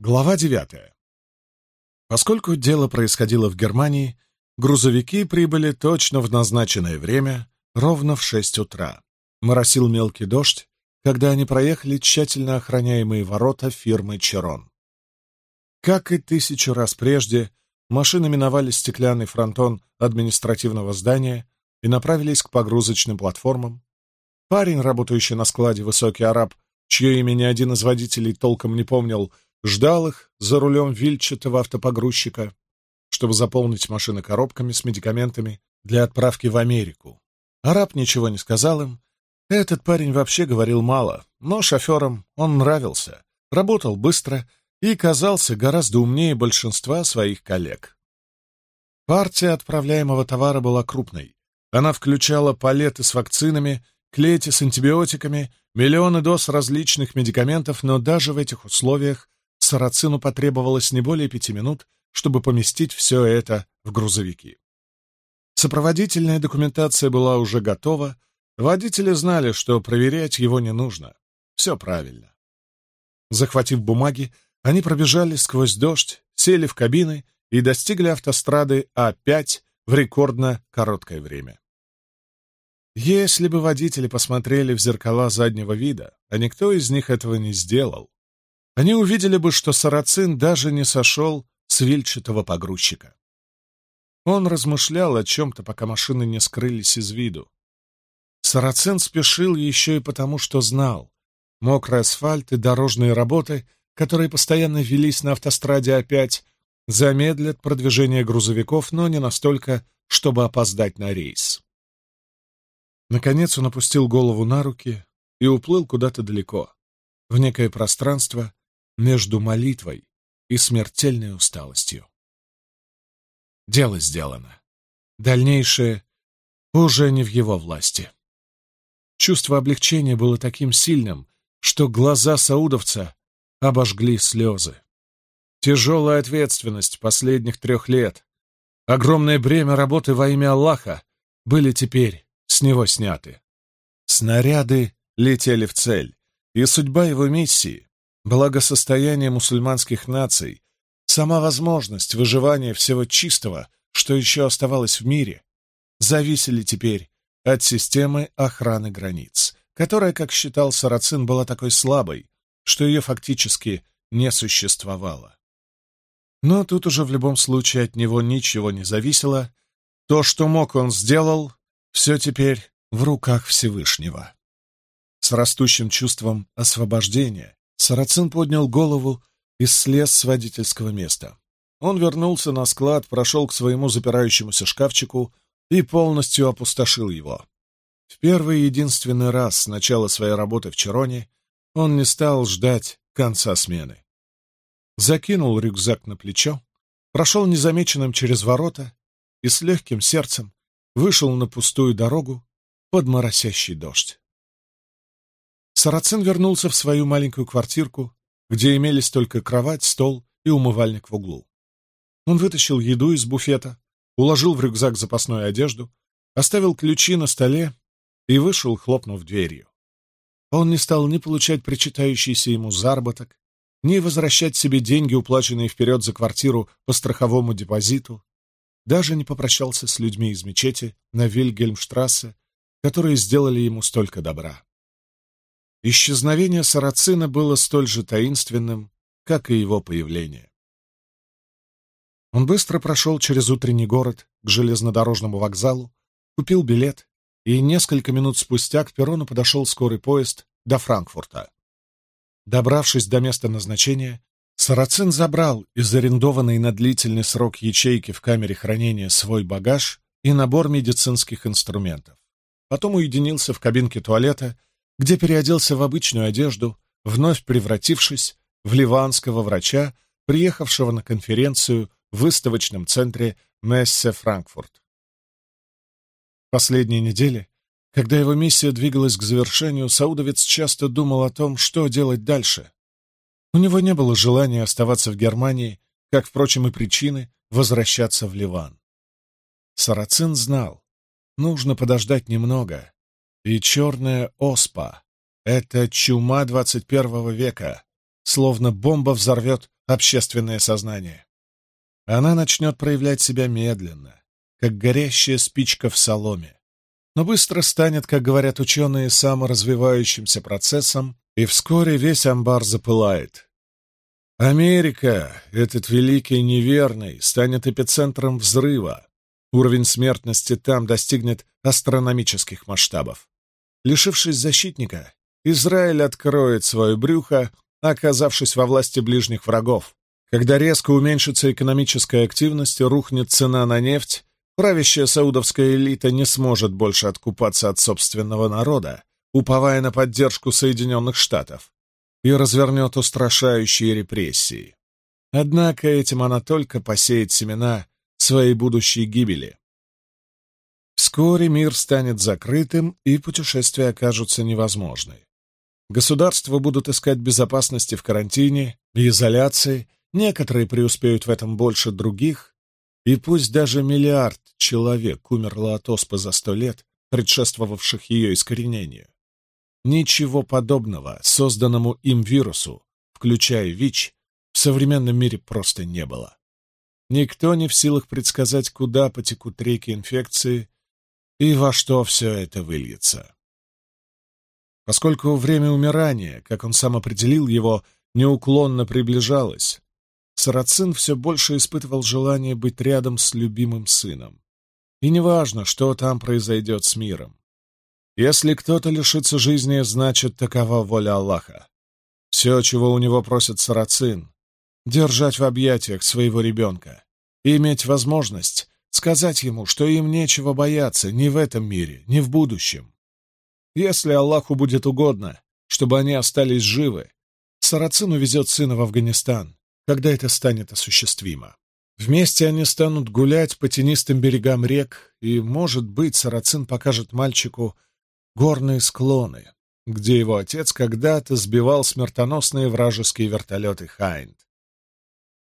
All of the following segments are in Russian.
Глава 9. Поскольку дело происходило в Германии, грузовики прибыли точно в назначенное время, ровно в 6 утра. Моросил мелкий дождь, когда они проехали тщательно охраняемые ворота фирмы «Черон». Как и тысячу раз прежде, машины миновали стеклянный фронтон административного здания и направились к погрузочным платформам. Парень, работающий на складе «Высокий араб», чье имя ни один из водителей толком не помнил, — ждал их за рулем вильчатого автопогрузчика, чтобы заполнить машины коробками с медикаментами для отправки в Америку. Араб ничего не сказал им. Этот парень вообще говорил мало, но шофером он нравился, работал быстро и казался гораздо умнее большинства своих коллег. Партия отправляемого товара была крупной. Она включала палеты с вакцинами, клети с антибиотиками, миллионы доз различных медикаментов, но даже в этих условиях Сарацину потребовалось не более пяти минут, чтобы поместить все это в грузовики. Сопроводительная документация была уже готова, водители знали, что проверять его не нужно. Все правильно. Захватив бумаги, они пробежали сквозь дождь, сели в кабины и достигли автострады А5 в рекордно короткое время. Если бы водители посмотрели в зеркала заднего вида, а никто из них этого не сделал, они увидели бы, что Сарацин даже не сошел с вильчатого погрузчика. Он размышлял о чем-то, пока машины не скрылись из виду. Сарацин спешил еще и потому, что знал. Мокрый асфальт и дорожные работы, которые постоянно велись на автостраде опять, замедлят продвижение грузовиков, но не настолько, чтобы опоздать на рейс. Наконец он опустил голову на руки и уплыл куда-то далеко, в некое пространство, между молитвой и смертельной усталостью. Дело сделано. Дальнейшее уже не в его власти. Чувство облегчения было таким сильным, что глаза саудовца обожгли слезы. Тяжелая ответственность последних трех лет, огромное бремя работы во имя Аллаха были теперь с него сняты. Снаряды летели в цель, и судьба его миссии Благосостояние мусульманских наций, сама возможность выживания всего чистого, что еще оставалось в мире, зависели теперь от системы охраны границ, которая, как считал Сарацин, была такой слабой, что ее фактически не существовало. Но тут уже в любом случае от него ничего не зависело. То, что мог, он сделал, все теперь в руках Всевышнего. С растущим чувством освобождения Сарацин поднял голову и слез с водительского места. Он вернулся на склад, прошел к своему запирающемуся шкафчику и полностью опустошил его. В первый и единственный раз с начала своей работы в Чероне он не стал ждать конца смены. Закинул рюкзак на плечо, прошел незамеченным через ворота и с легким сердцем вышел на пустую дорогу под моросящий дождь. Сарацин вернулся в свою маленькую квартирку, где имелись только кровать, стол и умывальник в углу. Он вытащил еду из буфета, уложил в рюкзак запасную одежду, оставил ключи на столе и вышел, хлопнув дверью. Он не стал ни получать причитающийся ему заработок, ни возвращать себе деньги, уплаченные вперед за квартиру по страховому депозиту, даже не попрощался с людьми из мечети на Вильгельмштрассе, которые сделали ему столько добра. Исчезновение Сарацина было столь же таинственным, как и его появление. Он быстро прошел через утренний город к железнодорожному вокзалу, купил билет, и несколько минут спустя к перрону подошел скорый поезд до Франкфурта. Добравшись до места назначения, Сарацин забрал из арендованной на длительный срок ячейки в камере хранения свой багаж и набор медицинских инструментов. Потом уединился в кабинке туалета где переоделся в обычную одежду, вновь превратившись в ливанского врача, приехавшего на конференцию в выставочном центре Мессе Франкфурт. Последние недели, когда его миссия двигалась к завершению, Саудовец часто думал о том, что делать дальше. У него не было желания оставаться в Германии, как, впрочем, и причины возвращаться в Ливан. Сарацин знал, нужно подождать немного, и черная оспа. это чума 21 века, словно бомба взорвет общественное сознание. Она начнет проявлять себя медленно, как горящая спичка в соломе, но быстро станет, как говорят ученые, саморазвивающимся процессом, и вскоре весь амбар запылает. Америка, этот великий неверный, станет эпицентром взрыва, Уровень смертности там достигнет астрономических масштабов. Лишившись защитника, Израиль откроет свое брюхо, оказавшись во власти ближних врагов. Когда резко уменьшится экономическая активность и рухнет цена на нефть, правящая саудовская элита не сможет больше откупаться от собственного народа, уповая на поддержку Соединенных Штатов, и развернет устрашающие репрессии. Однако этим она только посеет семена своей будущей гибели. Вскоре мир станет закрытым, и путешествия окажутся невозможны. Государства будут искать безопасности в карантине изоляции, некоторые преуспеют в этом больше других, и пусть даже миллиард человек умерло от оспы за сто лет, предшествовавших ее искоренению. Ничего подобного созданному им вирусу, включая ВИЧ, в современном мире просто не было. Никто не в силах предсказать, куда потекут реки инфекции и во что все это выльется. Поскольку время умирания, как он сам определил его, неуклонно приближалось, Сарацин все больше испытывал желание быть рядом с любимым сыном. И неважно, что там произойдет с миром. Если кто-то лишится жизни, значит, такова воля Аллаха. Все, чего у него просит Сарацин, держать в объятиях своего ребенка, иметь возможность сказать ему, что им нечего бояться ни в этом мире, ни в будущем. Если Аллаху будет угодно, чтобы они остались живы, Сарацин увезет сына в Афганистан, когда это станет осуществимо. Вместе они станут гулять по тенистым берегам рек, и, может быть, Сарацин покажет мальчику горные склоны, где его отец когда-то сбивал смертоносные вражеские вертолеты Хайнд.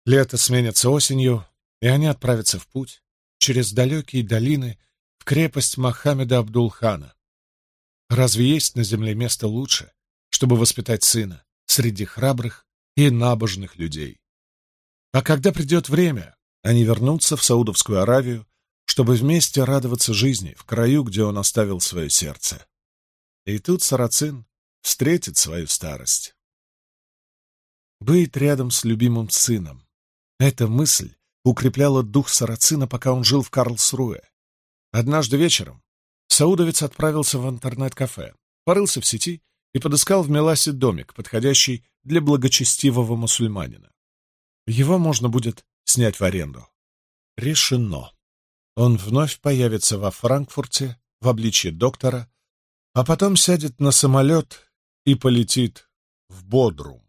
Лето сменится осенью, и они отправятся в путь через далекие долины в крепость Мохаммеда Абдулхана. Разве есть на земле место лучше, чтобы воспитать сына среди храбрых и набожных людей? А когда придет время, они вернутся в Саудовскую Аравию, чтобы вместе радоваться жизни в краю, где он оставил свое сердце. И тут Сарацин встретит свою старость. Быть рядом с любимым сыном, эта мысль укрепляла дух сарацина, пока он жил в Карлсруэ. Однажды вечером Саудовец отправился в интернет-кафе, порылся в сети и подыскал в Меласе домик, подходящий для благочестивого мусульманина. Его можно будет снять в аренду. Решено. Он вновь появится во Франкфурте в обличье доктора, а потом сядет на самолет и полетит в Бодрум.